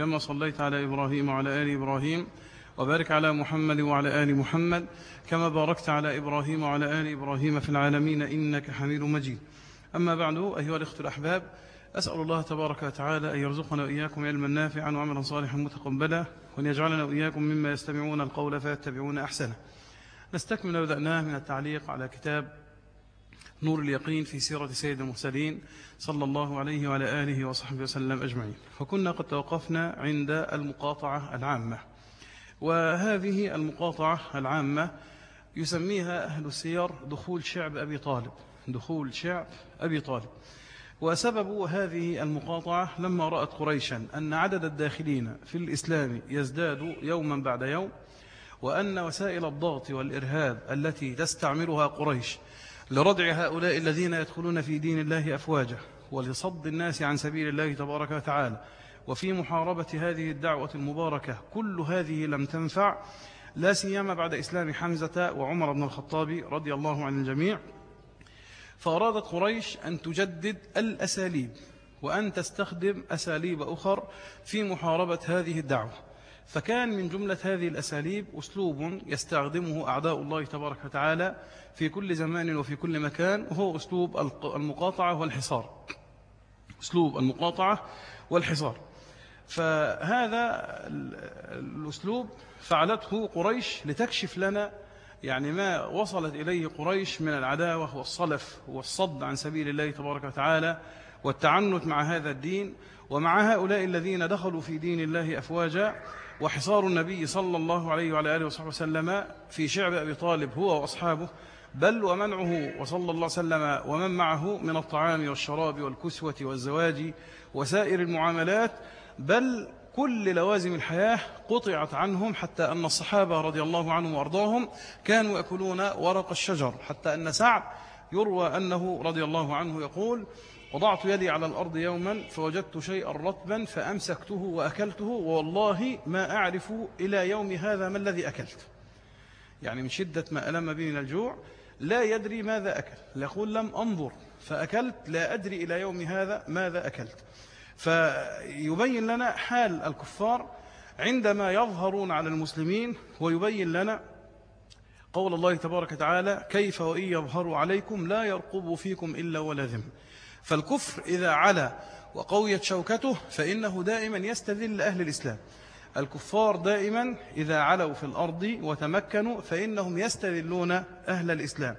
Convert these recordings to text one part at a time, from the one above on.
كما صليت على إبراهيم وعلى آل إبراهيم وبارك على محمد وعلى آل محمد كما باركت على إبراهيم وعلى آل إبراهيم في العالمين إنك حميد مجيد. أما بعد أيها الأخت الأحباب أسأل الله تبارك وتعالى أن يرزقنا وإياكم علما نافعا وعملا صالحا متقبلا وأن يجعلنا وإياكم مما يستمعون القول فيتبعون أحسنه. نستكمل ما بدأناه من التعليق على كتاب نور اليقين في سيرة سيد المرسلين صلى الله عليه وعلى آله وصحبه وسلم أجمعين. وكنا قد توقفنا عند المقاطعة العامة. وهذه المقاطعة العامة يسميها أهل السير دخول شعب أبي طالب. دخول شعب أبي طالب. وسبب هذه المقاطعة لما رأت قريشا أن عدد الداخلين في الإسلام يزداد يوما بعد يوم وأن وسائل الضغط والإرهاب التي تستعملها قريش لردع هؤلاء الذين يدخلون في دين الله أفواجا ولصد الناس عن سبيل الله تبارك وتعالى. وفي محاربة هذه الدعوة المباركة كل هذه لم تنفع لا سيما بعد إسلام حمزة وعمر بن الخطاب رضي الله عن الجميع. فأرادت قريش أن تجدد الأساليب وأن تستخدم أساليب أخر في محاربة هذه الدعوة. فكان من جملة هذه الأساليب أسلوب يستخدمه أعداء الله تبارك وتعالى في كل زمان وفي كل مكان وهو أسلوب المقاطعة والحصار. أسلوب المقاطعة والحصار. فهذا الأسلوب فعلته قريش لتكشف لنا يعني ما وصلت إليه قريش من العداوة والصلف والصد عن سبيل الله تبارك وتعالى والتعنت مع هذا الدين ومع هؤلاء الذين دخلوا في دين الله أفواجا وحصار النبي صلى الله عليه وعلى آله وصحبه وسلم في شعب أبي طالب هو وأصحابه بل ومنعه وصلى الله وسلم ومن معه من الطعام والشراب والكسوة والزواج وسائر المعاملات بل كل لوازم الحياة قطعت عنهم حتى أن الصحابة رضي الله عنهم وأرضاهم كانوا يأكلون ورق الشجر حتى أن سعد يروى أنه رضي الله عنه يقول وضعت يدي على الأرض يوما فوجدت شيئا رطبا فأمسكته وأكلته والله ما أعرف إلى يوم هذا ما الذي أكلت. يعني من شدة ما ألم به من الجوع لا يدري ماذا أكل. يقول لم أنظر فأكلت لا أدري إلى يوم هذا ماذا أكلت. فيبين لنا حال الكفار عندما يظهرون على المسلمين ويبين لنا قول الله تبارك وتعالى كيف وإن يظهروا عليكم لا يرقبوا فيكم إلا ولا ذم فالكفر إذا علا وقويت شوكته فإنه دائما يستذل أهل الإسلام. الكفار دائما إذا علوا في الأرض وتمكنوا فإنهم يستذلون أهل الإسلام.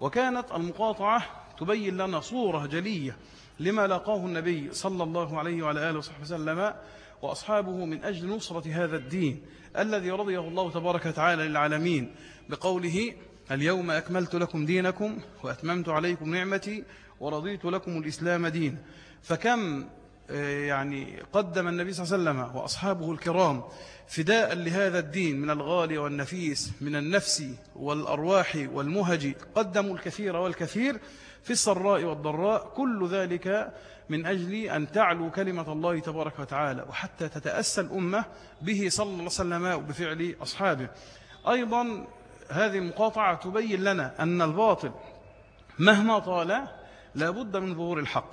وكانت المقاطعة تبين لنا صورة جلية لما لاقاه النبي صلى الله عليه وعلى آله وصحبه وسلم وأصحابه من أجل نصرة هذا الدين الذي رضيه الله تبارك وتعالى للعالمين بقوله اليوم أكملت لكم دينكم وأتممت عليكم نعمتي ورضيت لكم الإسلام دين فكم يعني قدم النبي صلى الله عليه وسلم وأصحابه الكرام فداء لهذا الدين من الغالي والنفيس من النفس والأرواح والمهج. قدموا الكثير والكثير في السراء والضراء. كل ذلك من أجل أن تعلو كلمة الله تبارك وتعالى وحتى تتأسى الأمة به صلى الله عليه وسلم وبفعل أصحابه. أيضا هذه المقاطعة تبين لنا أن الباطل مهما طال لابد من ظهور الحق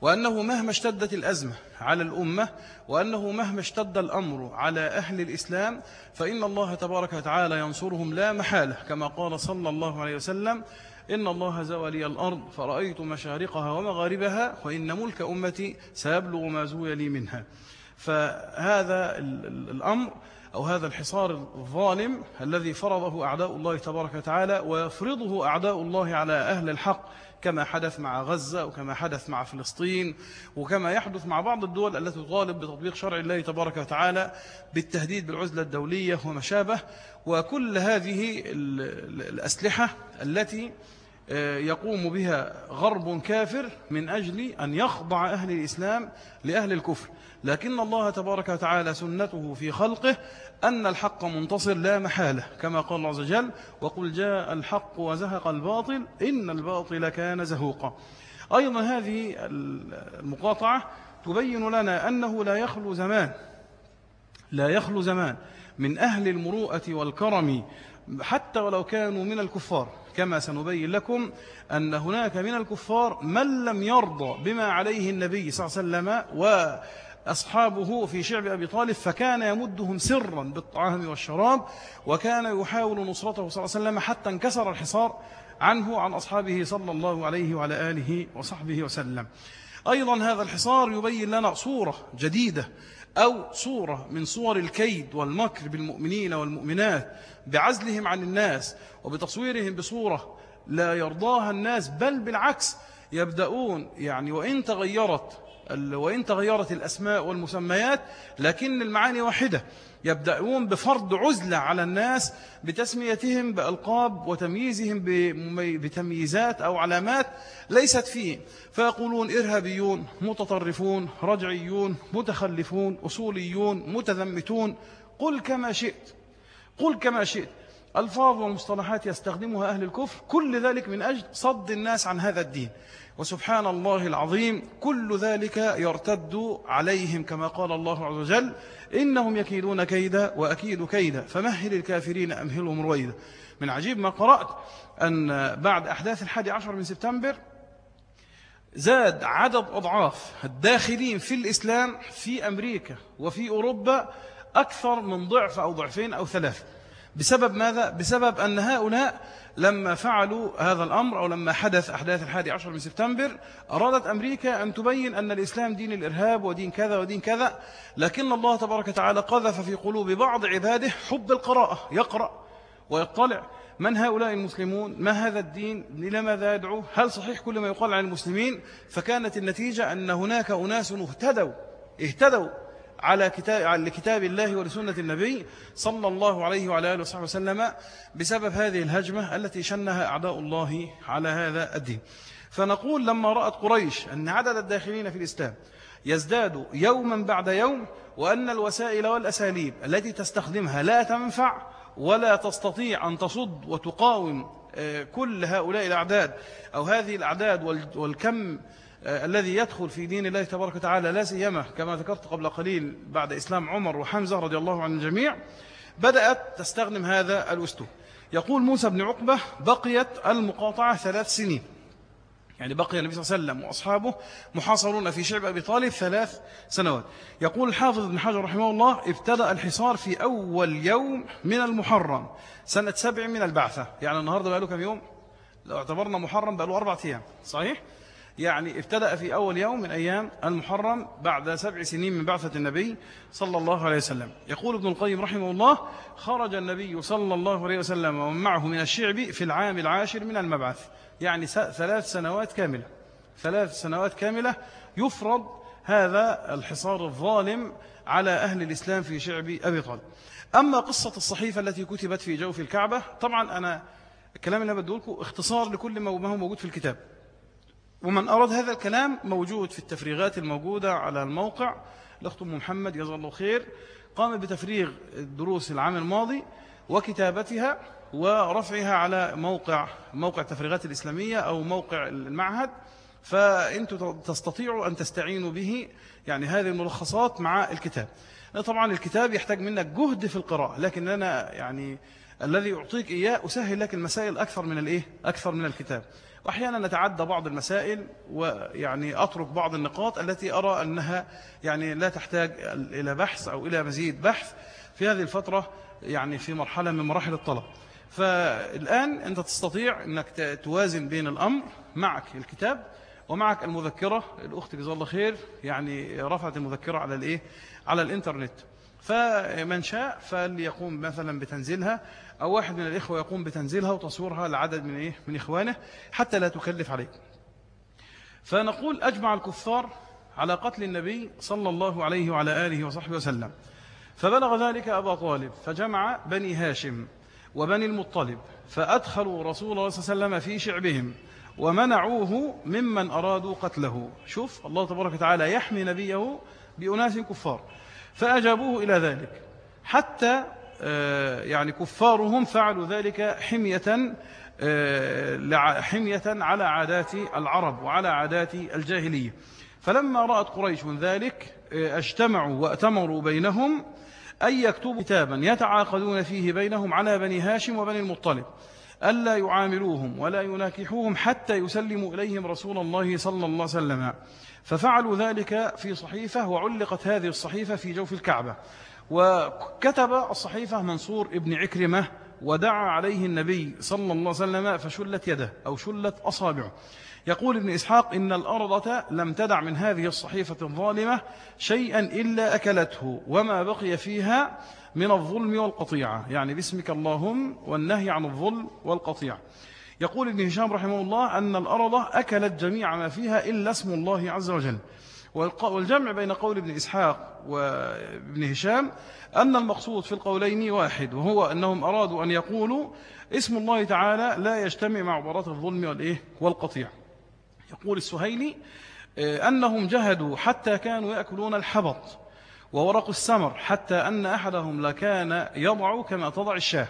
وأنه مهما اشتدت الأزمة على الأمة وأنه مهما اشتد الأمر على أهل الإسلام فإن الله تبارك وتعالى ينصرهم لا محالة كما قال صلى الله عليه وسلم إن الله زوى الأرض فرأيت مشارقها ومغاربها وإن ملك أمتي سيبلغ ما زوي لي منها. فهذا الأمر أو هذا الحصار الظالم الذي فرضه أعداء الله تبارك وتعالى ويفرضه أعداء الله على أهل الحق كما حدث مع غزة وكما حدث مع فلسطين وكما يحدث مع بعض الدول التي تطالب بتطبيق شرع الله تبارك وتعالى بالتهديد بالعزلة الدولية وما شابه وكل هذه الأسلحة التي آه، يقوم بها غرب كافر من أجل أن يخضع أهل الإسلام لأهل الكفر. لكن الله تبارك وتعالى سنته في خلقه أن الحق منتصر لا محالة كما قال الله عز وجل وقل جاء الحق وزهق الباطل إن الباطل كان زهوقا. أيضا هذه المقاطعة تبين لنا أنه لا يخلو زمان لا يخلو زمان من أهل المروءة والكرم حتى ولو كانوا من الكفار. كما سنبين لكم أن هناك من الكفار من لم يرضى بما عليه النبي صلى الله عليه وسلم وأصحابه في شعب أبي طالب فكان يمدهم سرا بالطعام والشراب وكان يحاول نصرته صلى الله عليه وسلم حتى انكسر الحصار عنه عن أصحابه صلى الله عليه وعلى آله وصحبه وسلم. أيضا هذا الحصار يبين لنا صورة جديدة أو صورة من صور الكيد والمكر بالمؤمنين والمؤمنات بعزلهم عن الناس وبتصويرهم بصورة لا يرضاها الناس بل بالعكس يبدأون يعني وإن تغيرت وإن تغيرت الأسماء والمسميات لكن المعاني واحدة. يبدأون بفرض عزلة على الناس بتسميتهم بألقاب وتمييزهم بتمييزات أو علامات ليست فيه. فيقولون إرهابيون متطرفون رجعيون متخلفون أصوليون متذمتون. قل كما شئت. قل كما شئت. ألفاظ ومصطلحات يستخدمها أهل الكفر. كل ذلك من أجل صد الناس عن هذا الدين. وسبحان الله العظيم كل ذلك يرتد عليهم كما قال الله عز وجل إنهم يكيدون كيدا وأكيد كيدا فمهل الكافرين أمهلهم رويدا من عجيب ما قرأت أن بعد أحداث الحادي عشر من سبتمبر زاد عدد أضعاف الداخلين في الإسلام في أمريكا وفي أوروبا أكثر من ضعف أو ضعفين أو ثلاثة بسبب ماذا؟ بسبب أن هؤلاء لما فعلوا هذا الأمر أو لما حدث أحداث الحادي عشر من سبتمبر أرادت أمريكا أن تبين أن الإسلام دين الإرهاب ودين كذا ودين كذا لكن الله تبارك وتعالى قذف في قلوب بعض عباده حب القراءة يقرأ ويطلع. من هؤلاء المسلمون؟ ما هذا الدين؟ إلى ماذا يدعو؟ هل صحيح كل ما يقال عن المسلمين؟ فكانت النتيجة أن هناك أناس اهتدوا اهتدوا على كتاب لكتاب الله ولسنة النبي صلى الله عليه وعلى آله وصحبه وسلم بسبب هذه الهجمة التي شنها أعداء الله على هذا الدين. فنقول لما رأت قريش أن عدد الداخلين في الإسلام يزداد يوما بعد يوم وأن الوسائل والأساليب التي تستخدمها لا تنفع ولا تستطيع أن تصد وتقاوم آه، كل هؤلاء الأعداد أو هذه الأعداد والكم الذي يدخل في دين الله تبارك وتعالى لا سيما كما ذكرت قبل قليل بعد إسلام عمر وحمزة رضي الله عن الجميع بدأت تستخدم هذا الأسلوب. يقول موسى بن عقبة بقيت المقاطعة ثلاث سنين. يعني بقي النبي صلى الله عليه وسلم وأصحابه محاصرون في شعب أبي طالب ثلاث سنوات. يقول الحافظ ابن حجر رحمه الله ابتدأ الحصار في أول يوم من المحرم سنة سبع من البعثة. يعني النهاردة بقى له كم يوم؟ لو اعتبرنا محرم بقى له أربعة أيام صحيح؟ يعني ابتدأ في أول يوم من أيام المحرم بعد سبع سنين من بعثة النبي صلى الله عليه وسلم. يقول ابن القيم رحمه الله خرج النبي صلى الله عليه وسلم ومن معه من الشعب في العام العاشر من المبعث. يعني ثلاث سنوات كاملة. ثلاث سنوات كاملة يفرض هذا الحصار الظالم على أهل الإسلام في شعب أبي طالب. أما قصة الصحيفة التي كتبت في جوف الكعبة طبعا أنا الكلام اللي بدو لكم اختصار لكل ما هو موجود في الكتاب. ومن أراد هذا الكلام موجود في التفريغات الموجودة على الموقع. الأخت محمد جزا الله خير قام بتفريغ الدروس العام الماضي وكتابتها ورفعها على موقع موقع التفريغات الإسلامية أو موقع المعهد. فأنتم تستطيعوا أن تستعينوا به يعني هذه الملخصات مع الكتاب. طبعا الكتاب يحتاج منك جهد في القراءة لكن أنا يعني الذي أعطيك إياه أسهل لك المسائل أكثر من الإيه؟ أكثر من الكتاب. وأحيانا نتعدى بعض المسائل ويعني أترك بعض النقاط التي أرى أنها يعني لا تحتاج إلى بحث أو إلى مزيد بحث في هذه الفترة يعني في مرحلة من مراحل الطلب. فالآن أنت تستطيع أنك توازن بين الأمر معك الكتاب ومعك المذكرة الأخت جزا الله خير يعني رفعت المذكرة على الإيه؟ على الإنترنت. فمن شاء فليقوم مثلا بتنزيلها أو واحد من الإخوة يقوم بتنزيلها وتصويرها لعدد من إيه؟ من إخوانه حتى لا تكلف عليه فنقول أجمع الكفار على قتل النبي صلى الله عليه وعلى آله وصحبه وسلم. فبلغ ذلك أبا طالب فجمع بني هاشم وبني المطلب فأدخلوا رسول الله صلى الله عليه وسلم في شعبهم ومنعوه ممن أرادوا قتله. شوف الله تبارك وتعالى يحمي نبيه بأناس كفار. فأجابوه إلى ذلك. حتى يعني كفارهم فعلوا ذلك حمية آه، حمية على عادات العرب وعلى عادات الجاهلية. فلما رأت قريش من ذلك آه، اجتمعوا وأتمروا بينهم أن يكتبوا كتابا يتعاقدون فيه بينهم على بني هاشم وبني المطلب ألا يعاملوهم ولا يناكحوهم حتى يسلموا إليهم رسول الله صلى الله عليه وسلم. ففعلوا ذلك في صحيفة وعلقت هذه الصحيفة في جوف الكعبة. وكتب الصحيفة منصور ابن عكرمة ودعا عليه النبي صلى الله عليه وسلم فشلت يده أو شلت أصابعه. يقول ابن إسحاق إن الأرضة لم تدع من هذه الصحيفة الظالمة شيئا إلا أكلته وما بقي فيها من الظلم والقطيعة. يعني باسمك اللهم والنهي عن الظلم والقطيعة. يقول ابن هشام رحمه الله أن الأرض أكلت جميع ما فيها إلا اسم الله عز وجل. والجمع بين قول ابن إسحاق وابن هشام أن المقصود في القولين واحد وهو أنهم أرادوا أن يقولوا اسم الله تعالى لا يجتمع مع عبارات الظلم والإيه؟ والقطيع. يقول السهيلي آه، أنهم جهدوا حتى كانوا يأكلون الحبط وورق السمر حتى أن أحدهم لكان يضع كما تضع الشاة.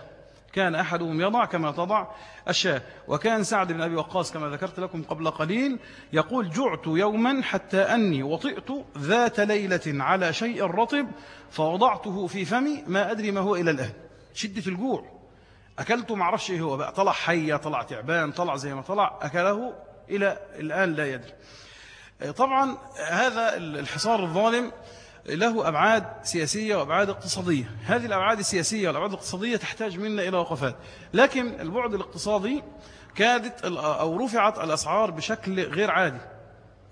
كان أحدهم يضع كما تضع الشاة وكان سعد بن أبي وقاص كما ذكرت لكم قبل قليل يقول جعت يوما حتى أني وطئت ذات ليلة على شيء رطب فوضعته في فمي ما أدري ما هو إلى الآن شدة الجوع. أكلته ما عرفش إيه هو بقى. طلع حية طلع تعبان طلع زي ما طلع أكله إلى الآن لا يدري. طبعا هذا الحصار الظالم له أبعاد سياسية وأبعاد اقتصادية. هذه الأبعاد السياسية والأبعاد الاقتصادية تحتاج منا إلى وقفات. لكن البعد الاقتصادي كادت أو رفعت الأسعار بشكل غير عادي.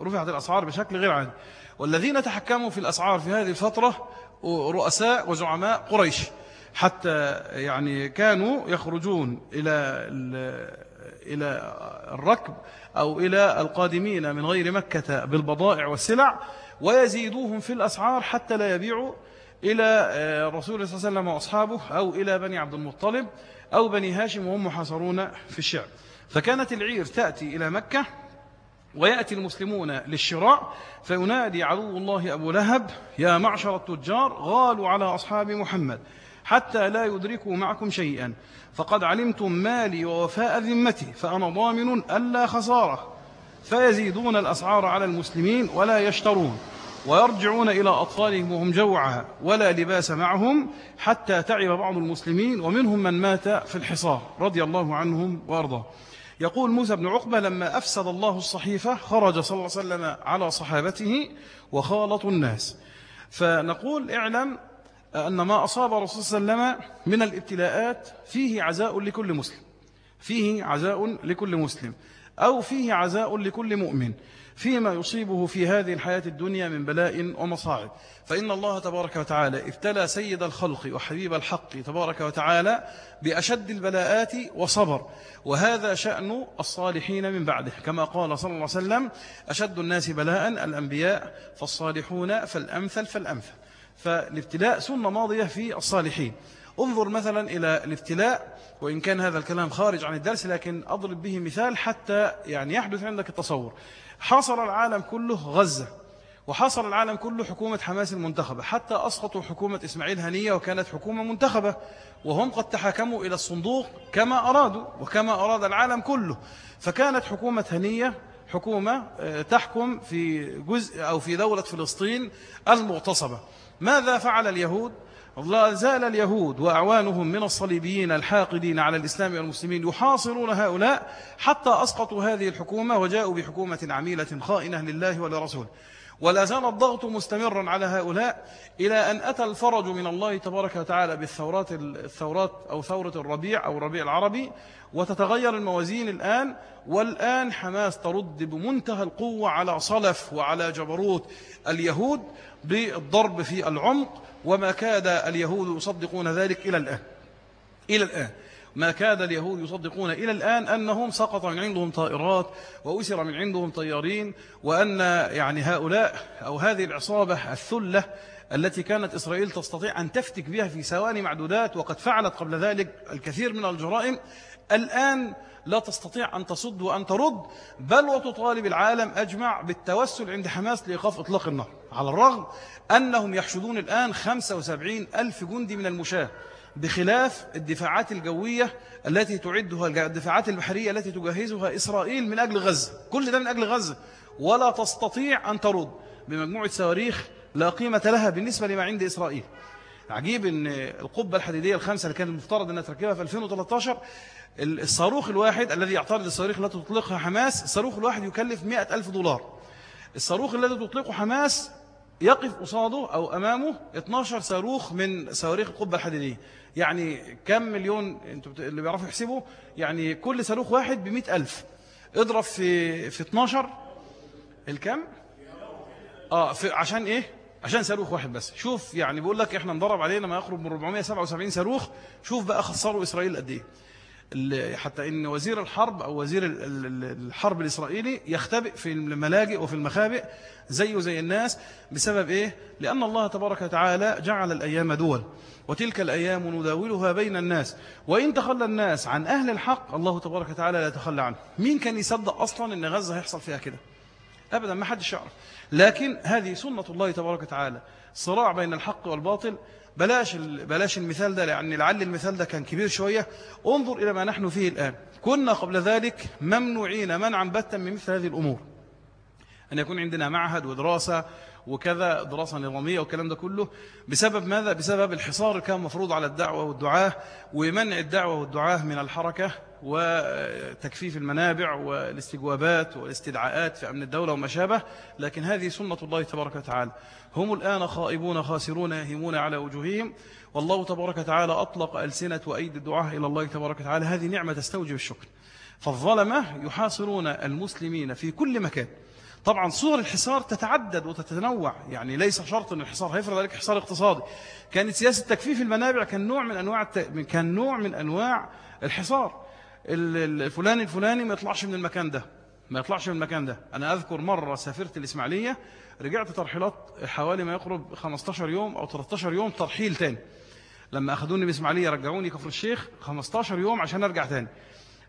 رفعت الأسعار بشكل غير عادي. والذين تحكموا في الأسعار في هذه الفترة رؤساء وزعماء قريش. حتى يعني كانوا يخرجون إلى إلى الركب أو إلى القادمين من غير مكة بالبضائع والسلع ويزيدوهم في الأسعار حتى لا يبيعوا إلى آه، صلى الله عليه وسلم وأصحابه أو إلى بني عبد المطلب أو بني هاشم وهم محاصرون في الشعب فكانت العير تأتي إلى مكة ويأتي المسلمون للشراء فينادي عدو الله أبو لهب يا معشر التجار غالوا على أصحاب محمد حتى لا يدركوا معكم شيئا فقد علمتم مالي ووفاء ذمتي فأنا ضامن ألا خسارة. فيزيدون الأسعار على المسلمين ولا يشترون ويرجعون إلى أطفالهم وهم جوعى ولا لباس معهم حتى تعب بعض المسلمين ومنهم من مات في الحصار رضي الله عنهم وأرضاه. يقول موسى بن عقبة لما أفسد الله الصحيفة خرج صلى الله عليه وسلم على صحابته وخالط الناس. فنقول اعلم أن ما أصاب رسول صلى الله عليه وسلم من الابتلاءات فيه عزاء لكل مسلم فيه عزاء لكل مسلم. أو فيه عزاء لكل مؤمن فيما يصيبه في هذه الحياة الدنيا من بلاء ومصاعب. فإن الله تبارك وتعالى ابتلى سيد الخلق وحبيب الحق تبارك وتعالى بأشد البلاءات وصبر وهذا شأن الصالحين من بعده. كما قال صلى الله عليه وسلم أشد الناس بلاء الأنبياء فالصالحون فالأمثل فالأمثل. فالابتلاء سنة ماضية في الصالحين. انظر مثلا إلى الابتلاء وإن كان هذا الكلام خارج عن الدرس لكن أضرب به مثال حتى يعني يحدث عندك التصور. حاصر العالم كله غزة وحاصر العالم كله حكومة حماس المنتخبة. حتى أسقطوا حكومة إسماعيل هنية وكانت حكومة منتخبة. وهم قد تحاكموا إلى الصندوق كما أرادوا وكما أراد العالم كله. فكانت حكومة هنية حكومة آه، تحكم في جزء أو في دولة فلسطين المغتصبة. ماذا فعل اليهود؟ لا زال اليهود وأعوانهم من الصليبيين الحاقدين على الإسلام والمسلمين يحاصرون هؤلاء حتى أسقطوا هذه الحكومة وجاءوا بحكومة عميلة خائنة لله ولرسوله. ولا زال الضغط مستمرا على هؤلاء إلى أن أتى الفرج من الله تبارك وتعالى بالثورات الثورات أو ثورة الربيع أو الربيع العربي وتتغير الموازين الآن. والآن حماس ترد بمنتهى القوة على صلف وعلى جبروت اليهود بالضرب في العمق وما كاد اليهود يصدقون ذلك إلى الآن. إلى الآن. ما كاد اليهود يصدقون إلى الآن أنهم سقط من عندهم طائرات وأسر من عندهم طيارين وأن يعني هؤلاء أو هذه العصابة الثلة التي كانت إسرائيل تستطيع أن تفتك بها في ثواني معدودات وقد فعلت قبل ذلك الكثير من الجرائم الآن لا تستطيع أن تصد وأن ترد بل وتطالب العالم أجمع بالتوسل عند حماس لإيقاف إطلاق النار على الرغم أنهم يحشدون الآن 75 ألف جندي من المشاة بخلاف الدفاعات الجوية التي تعدها الدفاعات البحرية التي تجهزها إسرائيل من أجل غزة كل ده من أجل غزة ولا تستطيع أن ترد بمجموعة صواريخ لا قيمة لها بالنسبة لما عند إسرائيل. عجيب أن القبة الحديدية الخمسة اللي كان المفترض أنها تركبها في 2013 الصاروخ الواحد الذي يعترض الصواريخ التي تطلقها حماس الصاروخ الواحد يكلف 100 ألف دولار. الصاروخ الذي تطلقه حماس يقف قصاده أو أمامه 12 صاروخ من صواريخ القبة الحديدية. يعني كم مليون أنتوا اللي بيعرفوا يحسبوا؟ يعني كل صاروخ واحد بمئة ألف. اضرب في في 12 الكم؟ آه في عشان إيه؟ عشان صاروخ واحد بس. شوف يعني بيقول لك إحنا نضرب علينا ما يقرب من 477 صاروخ. شوف بقى خسروا إسرائيل قد إيه. حتى إن وزير الحرب أو وزير الحرب الإسرائيلي يختبئ في الملاجئ وفي المخابئ زيه زي الناس. بسبب إيه؟ لأن الله تبارك وتعالى جعل الأيام دول. وتلك الأيام نداولها بين الناس. وإن تخلى الناس عن أهل الحق الله تبارك وتعالى لا يتخلى عنه. مين كان يصدق أصلا أن غزة هيحصل فيها كده؟ أبدا ما حدش يعرف. لكن هذه سنة الله تبارك وتعالى صراع بين الحق والباطل. بلاش بلاش المثال ده لأن لعل المثال ده كان كبير شوية. انظر إلى ما نحن فيه الآن. كنا قبل ذلك ممنوعين منعا باتا من مثل هذه الأمور. أن يكون عندنا معهد ودراسة وكذا دراسة نظامية والكلام ده كله. بسبب ماذا؟ بسبب الحصار كان مفروض على الدعوة والدعاة ومنع الدعوة والدعاة من الحركة وتكفيف المنابع والاستجوابات والاستدعاءات في أمن الدولة وما شابه. لكن هذه سنة الله تبارك وتعالى. هم الآن خائبون خاسرون يهمون على وجوههم. والله تبارك وتعالى أطلق ألسنة وأيدي الدعاء إلى الله تبارك وتعالى. هذه نعمة تستوجب الشكر. فالظلمة يحاصرون المسلمين في كل مكان. طبعا صور الحصار تتعدد وتتنوع. يعني ليس شرط أن الحصار هيفرض عليك حصار اقتصادي. كانت سياسة تكفيف المنابع كان نوع من أنواع كان نوع من أنواع الحصار. الفلاني الفلاني ما يطلعش من المكان ده. ما يطلعش من المكان ده. أنا أذكر مرة سافرت الإسماعيلية رجعت ترحيلات حوالي ما يقرب 15 يوم أو 13 يوم ترحيل تاني. لما أخذوني بإسماعيلية رجعوني كفر الشيخ 15 يوم عشان أرجع تاني.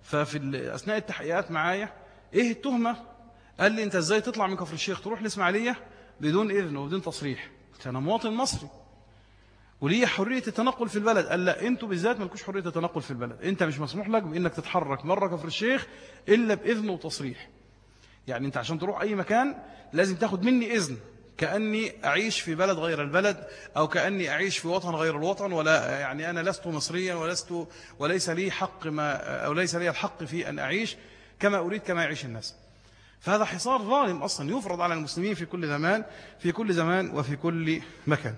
ففي أثناء التحقيقات معايا إيه التهمة؟ قال لي أنت إزاي تطلع من كفر الشيخ تروح الإسماعيلية بدون إذن وبدون تصريح؟ قلت أنا مواطن مصري. وليه حرية التنقل في البلد. قال لا أنتوا بالذات مالكوش حرية التنقل في البلد. أنت مش مسموح لك بإنك تتحرك مرة كفر الشيخ إلا بإذن وتصريح. يعني أنت عشان تروح أي مكان لازم تاخد مني إذن. كأني أعيش في بلد غير البلد أو كأني أعيش في وطن غير الوطن ولا يعني أنا لست مصريا ولست وليس لي حق ما أو ليس لي الحق في أن أعيش كما أريد كما يعيش الناس. فهذا حصار ظالم أصلا يفرض على المسلمين في كل زمان في كل زمان وفي كل مكان.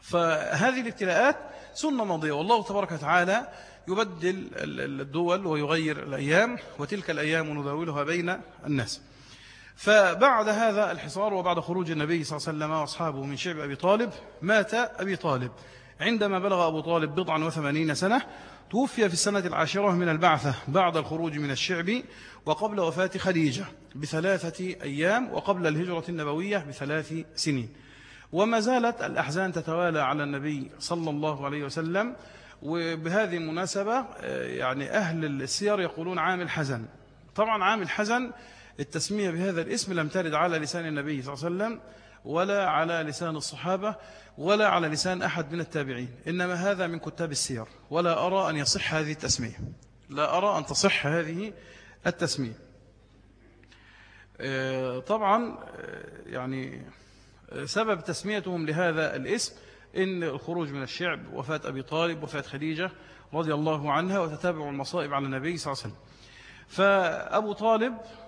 فهذه الابتلاءات سنة ماضية والله تبارك وتعالى يبدل الدول ويغير الأيام وتلك الأيام نداولها بين الناس. فبعد هذا الحصار وبعد خروج النبي صلى الله عليه وسلم وأصحابه من شعب أبي طالب مات أبي طالب. عندما بلغ أبو طالب بضعا وثمانين سنة توفي في السنة العاشرة من البعثة بعد الخروج من الشعب وقبل وفاة خديجة بثلاثة أيام وقبل الهجرة النبوية بثلاث سنين. وما زالت الأحزان تتوالى على النبي صلى الله عليه وسلم وبهذه المناسبة آه، يعني أهل السير يقولون عام الحزن. طبعا عام الحزن التسمية بهذا الاسم لم ترد على لسان النبي صلى الله عليه وسلم ولا على لسان الصحابة ولا على لسان أحد من التابعين. إنما هذا من كتاب السير. ولا أرى أن يصح هذه التسمية. لا أرى أن تصح هذه التسمية. آه، طبعا آه، يعني سبب تسميتهم لهذا الاسم إن الخروج من الشعب وفاة أبي طالب وفاة خديجة رضي الله عنها وتتابع المصائب على النبي صلى الله عليه وسلم. فأبو طالب آه،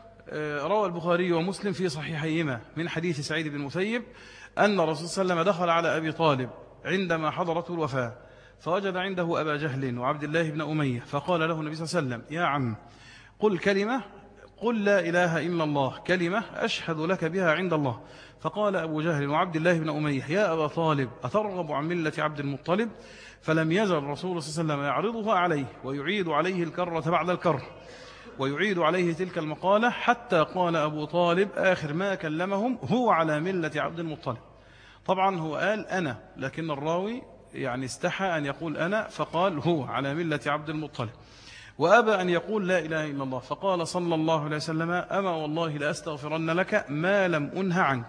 روى البخاري ومسلم في صحيحيهما من حديث سعيد بن مسيب أن الرسول صلى الله عليه وسلم دخل على أبي طالب عندما حضرته الوفاة فوجد عنده أبا جهل وعبد الله بن أمية فقال له النبي صلى الله عليه وسلم يا عم قل كلمة قل لا إله إلا الله كلمة أشهد لك بها عند الله. فقال أبو جهل وعبد الله بن أمية يا أبا طالب أترغب عن ملة عبد المطلب؟ فلم يزل الرسول صلى الله عليه وسلم يعرضها عليه ويعيد عليه الكرة بعد الكر ويعيد عليه تلك المقالة حتى قال أبو طالب آخر ما كلمهم هو على ملة عبد المطلب. طبعا هو قال أنا لكن الراوي يعني استحى أن يقول أنا فقال هو على ملة عبد المطلب. وأبى أن يقول لا إله إلا الله فقال صلى الله عليه وسلم أما والله لأستغفرن لك ما لم أنه عنك.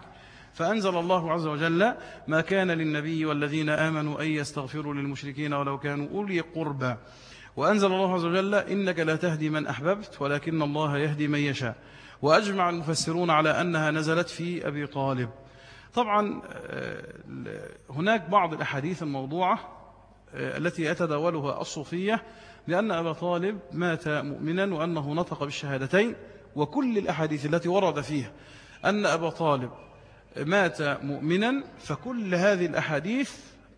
فأنزل الله عز وجل ما كان للنبي والذين آمنوا أن يستغفروا للمشركين ولو كانوا أولي قربى. وأنزل الله عز وجل إنك لا تهدي من أحببت ولكن الله يهدي من يشاء. وأجمع المفسرون على أنها نزلت في أبي طالب. طبعا آه، هناك بعض الأحاديث الموضوعة آه، التي يتداولها الصوفية لأن أبا طالب مات مؤمنا وأنه نطق بالشهادتين وكل الأحاديث التي ورد فيها أن أبا طالب مات مؤمنا فكل هذه الأحاديث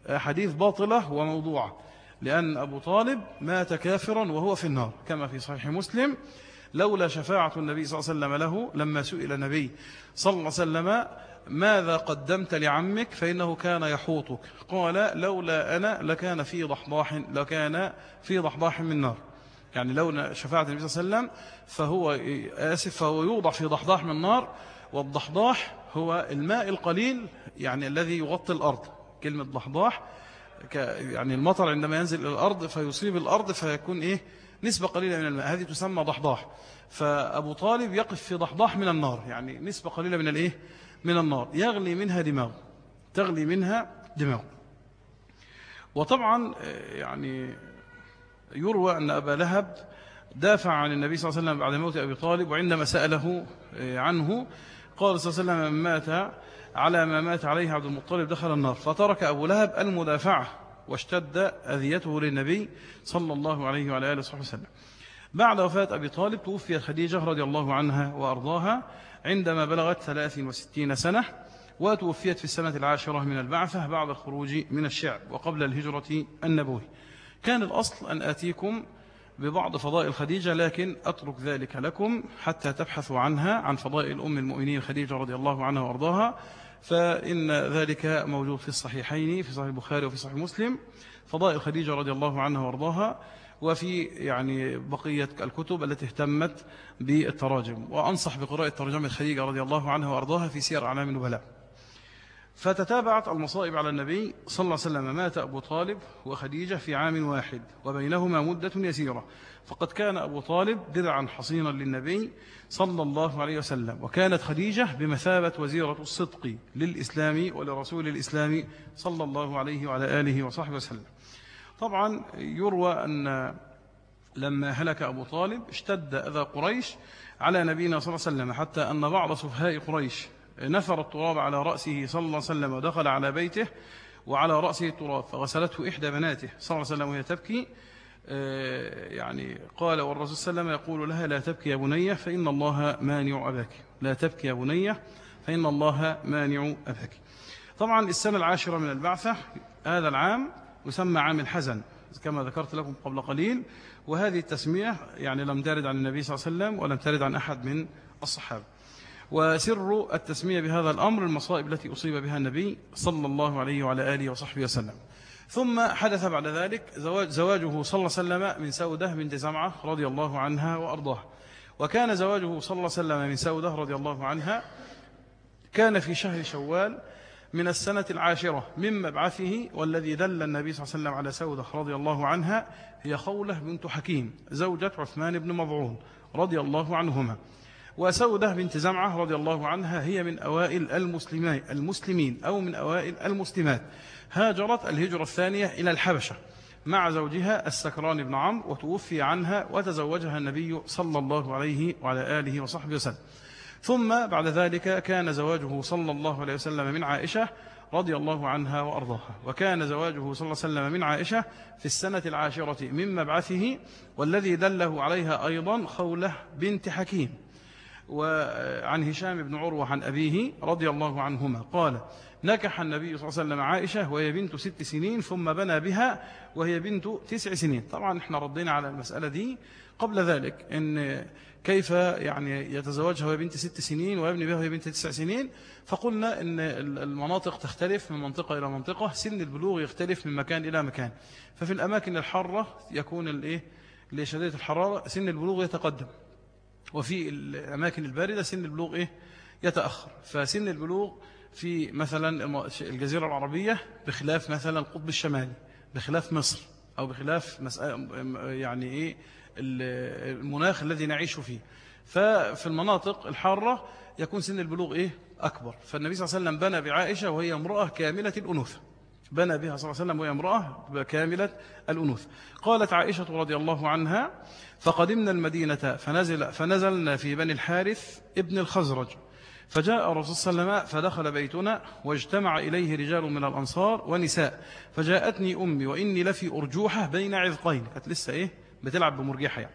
أحاديث باطلة وموضوعة. لأن أبو طالب مات كافرا وهو في النار كما في صحيح مسلم لولا شفاعة النبي صلى الله عليه وسلم له لما سئل النبي صلى الله عليه وسلم ماذا قدمت لعمك فإنه كان يحوطك؟ قال لولا أنا لكان في ضحضاح لكان في ضحضاح من نار. يعني لولا شفاعة النبي صلى الله عليه وسلم فهو آسف فهو يوضع في ضحضاح من نار والضحضاح هو الماء القليل يعني الذي يغطي الأرض. كلمة ضحضاح يعني المطر عندما ينزل إلى الأرض فيصيب الأرض فيكون إيه؟ نسبة قليلة من الماء. هذه تسمى ضحضاح. فأبو طالب يقف في ضحضاح من النار يعني نسبة قليلة من الإيه؟ من النار. يغلي منها دماغ تغلي منها دماغ وطبعا يعني يروى أن أبا لهب دافع عن النبي صلى الله عليه وسلم بعد موت أبي طالب وعندما سأله عنه قال صلى الله عليه وسلم من مات على ما مات عليه عبد المطلب دخل النار فترك أبو لهب المدافعة واشتد أذيته للنبي صلى الله عليه وعلى آله وصحبه وسلم. بعد وفاة أبي طالب توفي خديجة رضي الله عنها وأرضاها عندما بلغت 63 سنة وتوفيت في السنة العاشرة من البعثة بعد الخروج من الشعب وقبل الهجرة النبوي كان الأصل أن آتيكم ببعض فضائل خديجة لكن أترك ذلك لكم حتى تبحثوا عنها عن فضائل أم المؤمنين خديجة رضي الله عنها وأرضاها. فإن ذلك موجود في الصحيحين في صحيح البخاري وفي صحيح مسلم. فضائل خديجة رضي الله عنها وأرضاها وفي يعني بقية الكتب التي اهتمت بالتراجم. وأنصح بقراءة ترجمة خديجة رضي الله عنها وأرضاها في سير أعلام النبلاء فتتابعت المصائب على النبي صلى الله عليه وسلم. مات أبو طالب وخديجة في عام واحد وبينهما مدة يسيرة. فقد كان أبو طالب درعا حصينا للنبي صلى الله عليه وسلم وكانت خديجة بمثابة وزيرة الصدق للإسلام ولرسول الإسلام صلى الله عليه وعلى آله وصحبه وسلم. طبعا يروى أن لما هلك أبو طالب اشتد أذى قريش على نبينا صلى الله عليه وسلم حتى أن بعض سفهاء قريش نفر التراب على رأسه صلى الله عليه وسلم ودخل على بيته وعلى رأسه التراب فغسلته إحدى بناته. صلى الله عليه وسلم وهي تبكي آه، يعني قال والرسول صلى الله عليه وسلم يقول لها لا تبكي يا بنية فإن الله مانع أباك. لا تبكي يا بنية فإن الله مانع أباك. طبعا السنة العاشرة من البعثة هذا العام يسمى عام الحزن كما ذكرت لكم قبل قليل. وهذه التسمية يعني لم ترد عن النبي صلى الله عليه وسلم ولم ترد عن أحد من الصحابة. وسر التسمية بهذا الأمر المصائب التي أصيب بها النبي صلى الله عليه وعلى آله وصحبه وسلم. ثم حدث بعد ذلك زواج زواجه صلى الله عليه وسلم من سودة بنت زمعة رضي الله عنها وأرضاها وكان زواجه صلى الله عليه وسلم من سودة رضي الله عنها كان في شهر شوال من السنة العاشرة من مبعثه والذي دل النبي صلى الله عليه وسلم على سودة رضي الله عنها هي خولة بنت حكيم زوجة عثمان بن مضعون رضي الله عنهما. وسودة بنت زمعة رضي الله عنها هي من أوائل المسلمين, المسلمين أو من أوائل المسلمات. هاجرت الهجرة الثانية إلى الحبشة مع زوجها السكران بن عمرو وتوفي عنها وتزوجها النبي صلى الله عليه وعلى آله وصحبه وسلم. ثم بعد ذلك كان زواجه صلى الله عليه وسلم من عائشة رضي الله عنها وأرضاها. وكان زواجه صلى الله عليه وسلم من عائشة في السنة العاشرة من مبعثه والذي دله عليها أيضا خولة بنت حكيم. وعن هشام بن عروة عن أبيه رضي الله عنهما قال نكح النبي صلى الله عليه وسلم عائشة وهي بنت ست سنين ثم بنى بها وهي بنت تسع سنين. طبعا إحنا ردينا على المسألة دي قبل ذلك إن كيف يعني يتزوجها وهي بنت ست سنين ويبني بها وهي بنت تسع سنين فقلنا إن المناطق تختلف من منطقة إلى منطقة سن البلوغ يختلف من مكان إلى مكان. ففي الأماكن الحارة يكون الإيه؟ لشديدة الحرارة سن البلوغ يتقدم. وفي الأماكن الباردة سن البلوغ إيه؟ يتأخر. فسن البلوغ في مثلا الجزيرة العربية بخلاف مثلا القطب الشمالي بخلاف مصر أو بخلاف يعني إيه؟ المناخ الذي نعيش فيه. ففي المناطق الحارة يكون سن البلوغ إيه؟ أكبر. فالنبي صلى الله عليه وسلم بنى بعائشة وهي امرأة كاملة الأنوثة. بنى بها صلى الله عليه وسلم وهي امرأة كاملة الأنوث. قالت عائشة رضي الله عنها فقدمنا المدينة فنزل فنزلنا في بني الحارث ابن الخزرج. فجاء الرسول صلى الله عليه وسلم فدخل بيتنا واجتمع إليه رجال من الأنصار ونساء. فجاءتني أمي وإني لفي أرجوحة بين عذقين. كانت لسه إيه؟ بتلعب بمرجحة يعني.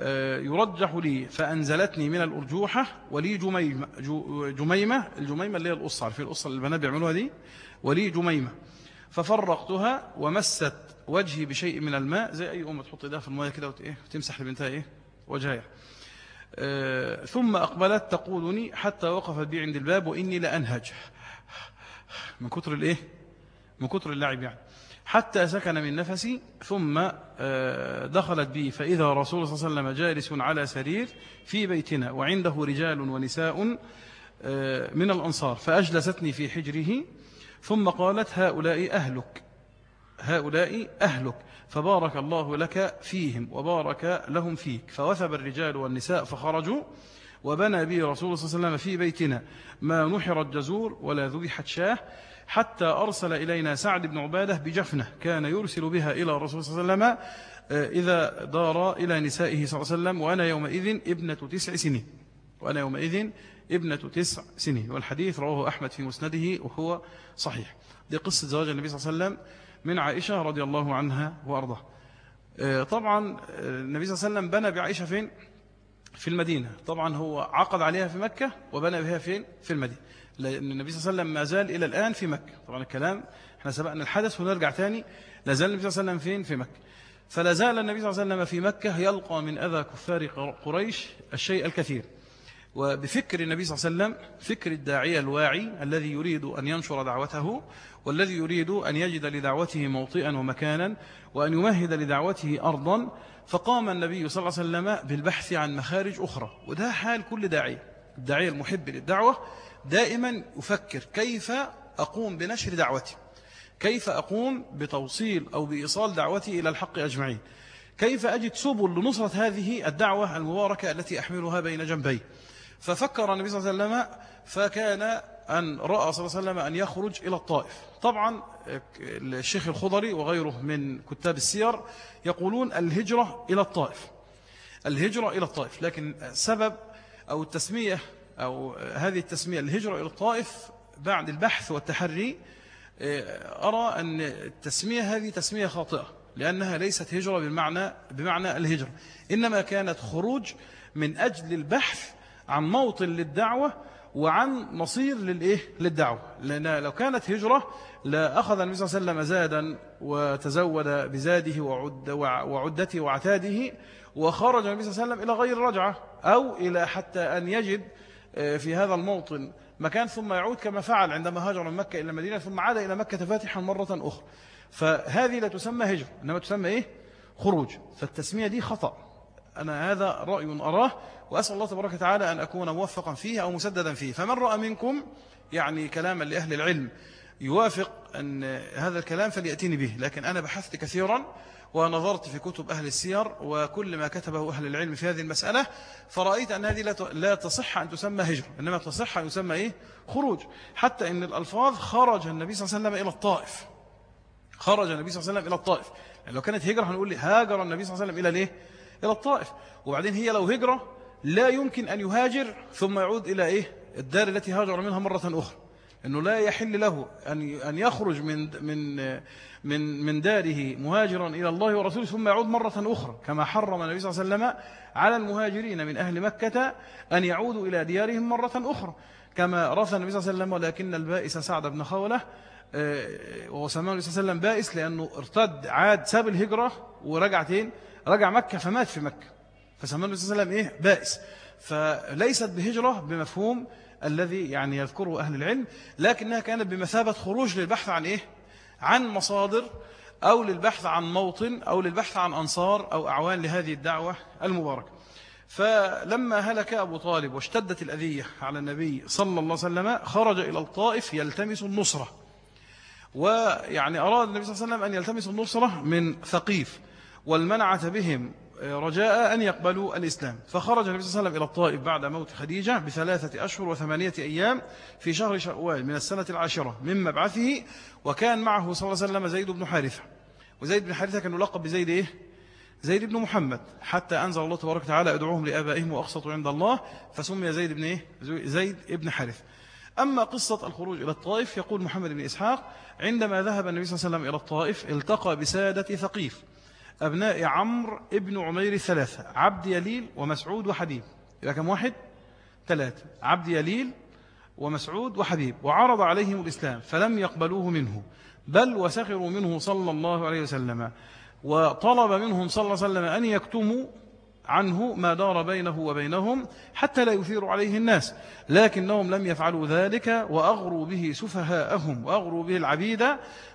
آه، يرجح لي فأنزلتني من الأرجوحة ولي جميمة جميمة الجميمة اللي هي القصة عارفين القصة اللي البنات بيعملوها دي؟ ولي جميمة. ففرقتها ومست وجهي بشيء من الماء زي أي أم تحط إيدها في الماء كده وتمسح لبنتها إيه وجهها. آه، ثم أقبلت تقودني حتى وقفت بي عند الباب وإني لأنهج من كتر الإيه؟ من كتر اللعب يعني. حتى سكن من نفسي ثم آه، دخلت بي. فإذا رسول صلى الله عليه وسلم جالس على سرير في بيتنا وعنده رجال ونساء آه، من الأنصار فأجلستني في حجره ثم قالت هؤلاء أهلك. هؤلاء أهلك. فبارك الله لك فيهم وبارك لهم فيك. فوثب الرجال والنساء فخرجوا وبنى به رسول صلى الله عليه وسلم في بيتنا. ما نحر الجزور ولا ذبحت شاه حتى أرسل إلينا سعد بن عبادة بجفنة كان يرسل بها إلى رسول صلى الله عليه وسلم آه، إذا دار إلى نسائه صلى الله عليه وسلم وأنا يومئذ ابنة تسع سنين. وأنا يومئذ ابنة تسع سنين والحديث رواه أحمد في مسنده وهو صحيح. دي قصة زواج النبي صلى الله عليه وسلم من عائشة رضي الله عنها وأرضاه. آه، طبعا آه، النبي صلى الله عليه وسلم بنى بعائشة فين؟ في المدينة. طبعا هو عقد عليها في مكة وبنى بها فين؟ في المدينة. لأن النبي صلى الله عليه وسلم ما زال إلى الآن في مكة. طبعا الكلام إحنا سبقنا الحدث ونرجع تاني. لا زال النبي صلى الله عليه وسلم فين؟ في مكة. فلا زال النبي صلى الله عليه وسلم في مكة يلقى من أذى كفار قريش الشيء الكثير. وبفكر النبي صلى الله عليه وسلم فكر الداعية الواعي الذي يريد أن ينشر دعوته والذي يريد أن يجد لدعوته موطئا ومكانا وأن يمهد لدعوته أرضا. فقام النبي صلى الله عليه وسلم بالبحث عن مخارج أخرى وده حال كل داعية الداعية المحب للدعوة دائما يفكر كيف أقوم بنشر دعوتي كيف أقوم بتوصيل أو بإيصال دعوتي إلى الحق أجمعين كيف أجد سبل لنصرة هذه الدعوة المباركة التي أحملها بين جنبي. ففكر النبي صلى الله عليه وسلم فكان أن رأى صلى الله عليه وسلم أن يخرج إلى الطائف. طبعا الشيخ الخضري وغيره من كتاب السير يقولون الهجرة إلى الطائف. الهجرة إلى الطائف. لكن سبب أو التسمية أو هذه التسمية الهجرة إلى الطائف بعد البحث والتحري أرى أن التسمية هذه تسمية خاطئة لأنها ليست هجرة بمعنى, بمعنى الهجرة. إنما كانت خروج من أجل البحث عن موطن للدعوة وعن مصير للإيه؟ للدعوة لأن لو كانت هجرة لأخذ النبي صلى الله عليه وسلم زادا وتزود بزاده وعد وعدته وعتاده وخرج النبي صلى الله عليه وسلم إلى غير رجعة أو إلى حتى أن يجد آه، في هذا الموطن مكان ثم يعود كما فعل عندما هاجر من مكة إلى المدينة ثم عاد إلى مكة فاتحا مرة أخرى فهذه لا تسمى هجرة إنما تسمى إيه؟ خروج فالتسمية دي خطأ أنا هذا رأي أراه وأسأل الله تبارك وتعالى أن أكون موفقا فيه أو مسددا فيه. فمن رأى منكم يعني كلاما لأهل العلم يوافق أن هذا الكلام فليأتيني به. لكن أنا بحثت كثيرا ونظرت في كتب أهل السير وكل ما كتبه أهل العلم في هذه المسألة فرأيت أن هذه لا تصح أن تسمى هجرة إنما تصح أن يسمى إيه؟ خروج. حتى أن الألفاظ خرج النبي صلى الله عليه وسلم إلى الطائف. خرج النبي صلى الله عليه وسلم إلى الطائف. يعني لو كانت هجرة هنقول لي هاجر النبي صلى الله عليه وسلم إلى؟ إلى الطائف. وبعدين هي لو هجرة لا يمكن أن يهاجر ثم يعود إلى إيه؟ الدار التي هاجر منها مرة أخرى. أنه لا يحل له أن يخرج من من من من داره مهاجرا إلى الله ورسوله ثم يعود مرة أخرى. كما حرم النبي صلى الله عليه وسلم على المهاجرين من أهل مكة أن يعودوا إلى ديارهم مرة أخرى. كما رثى النبي صلى الله عليه وسلم ولكن البائس سعد بن خولة آه، وهو النبي صلى الله عليه وسلم بائس لأنه ارتد عاد ساب الهجرة ورجع تين رجع مكة فمات في مكة. فسماه النبي صلى الله عليه وسلم إيه؟ بائس. فليست بهجرة بمفهوم الذي يعني يذكره أهل العلم لكنها كانت بمثابة خروج للبحث عن إيه؟ عن مصادر أو للبحث عن موطن أو للبحث عن أنصار أو أعوان لهذه الدعوة المباركة. فلما هلك أبو طالب واشتدت الأذية على النبي صلى الله عليه وسلم خرج إلى الطائف يلتمس النصرة. ويعني أراد النبي صلى الله عليه وسلم أن يلتمس النصرة من ثقيف والمنعة بهم رجاء أن يقبلوا الإسلام. فخرج النبي صلى الله عليه وسلم إلى الطائف بعد موت خديجة بثلاثة أشهر وثمانية أيام في شهر شوال من السنة العاشرة من مبعثه وكان معه صلى الله عليه وسلم زيد بن حارثة. وزيد بن حارثة كان يلقب بزيد إيه؟ زيد بن محمد. حتى أنزل الله تبارك وتعالى أدعوهم لآبائهم وأقسطوا عند الله فسمي زيد بن إيه؟ زيد بن حارث أما قصة الخروج إلى الطائف يقول محمد بن إسحاق عندما ذهب النبي صلى الله عليه وسلم إلى الطائف التقى بسادة ثقيف. أبناء عمرو ابن عمير الثلاثة عبد يليل ومسعود وحبيب. إذا كم واحد؟ ثلاثة عبد يليل ومسعود وحبيب. وعرض عليهم الإسلام فلم يقبلوه منه بل وسخروا منه صلى الله عليه وسلم. وطلب منهم صلى الله عليه وسلم أن يكتموا عنه ما دار بينه وبينهم حتى لا يثير عليه الناس. لكنهم لم يفعلوا ذلك وأغروا به سفهاءهم وأغروا به العبيد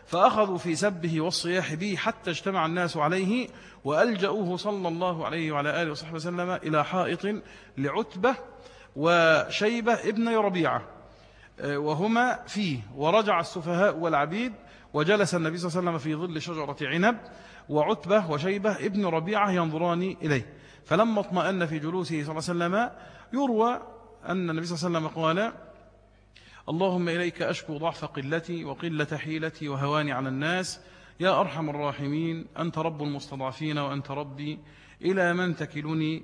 فأخذوا في سبه والصياح به حتى اجتمع الناس عليه وألجأوه صلى الله عليه وعلى آله وصحبه وسلم إلى حائط لعتبة وشيبة ابن ربيعة وهما فيه. ورجع السفهاء والعبيد وجلس النبي صلى الله عليه وسلم في ظل شجرة عنب وعتبة وشيبة ابن ربيعة ينظران إليه. فلما اطمأن في جلوسه صلى الله عليه وسلم يروى أن النبي صلى الله عليه وسلم قال اللهم إليك أشكو ضعف قلتي وقلة حيلتي وهواني على الناس. يا أرحم الراحمين أنت رب المستضعفين وأنت ربي. إلى من تكلني؟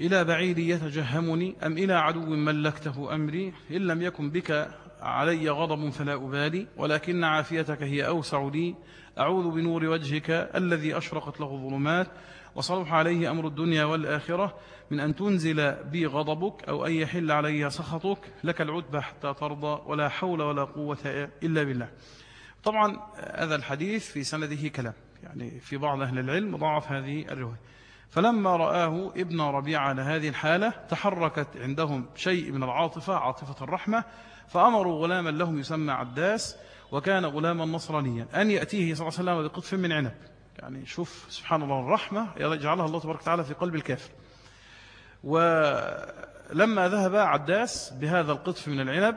إلى بعيد يتجهمني؟ أم إلى عدو ملكته أمري؟ إن لم يكن بك علي غضب فلا أبالي ولكن عافيتك هي أوسع لي. أعوذ بنور وجهك الذي أشرقت له الظلمات. وصلح عليه أمر الدنيا والآخرة من أن تنزل بي غضبك أو أن يحل علي سخطك لك العتبى حتى ترضى ولا حول ولا قوة إلا بالله. طبعا هذا الحديث في سنده كلام يعني في بعض أهل العلم ضعف هذه الرواية. فلما رآه ابن ربيعة على هذه الحالة تحركت عندهم شيء من العاطفة عاطفة الرحمة فأمروا غلاما لهم يسمى عداس وكان غلاما نصرانيا. أن يأتيه صلى الله عليه وسلم بقطف من عنب. يعني شوف سبحان الله الرحمة يجعلها الله تبارك وتعالى في قلب الكافر ولما ذهب عداس بهذا القطف من العنب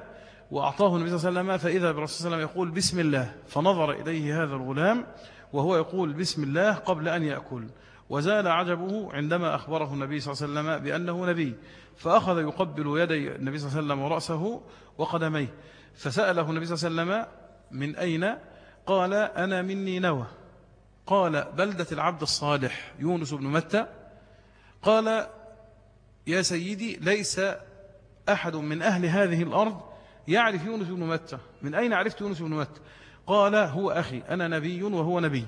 وأعطاه النبي صلى الله عليه وسلم فإذا برسول صلى الله عليه وسلم يقول بسم الله فنظر إليه هذا الغلام وهو يقول بسم الله قبل أن يأكل. وزال عجبه عندما أخبره النبي صلى الله عليه وسلم بأنه نبي. فأخذ يقبل يدي النبي صلى الله عليه وسلم ورأسه وقدميه. فسأله النبي صلى الله عليه وسلم من أين؟ قال أنا مني نوى. قال بلدة العبد الصالح يونس بن متى؟ قال يا سيدي ليس أحد من أهل هذه الأرض يعرف يونس بن متى. من أين عرفت يونس بن متى؟ قال هو أخي أنا نبي وهو نبي.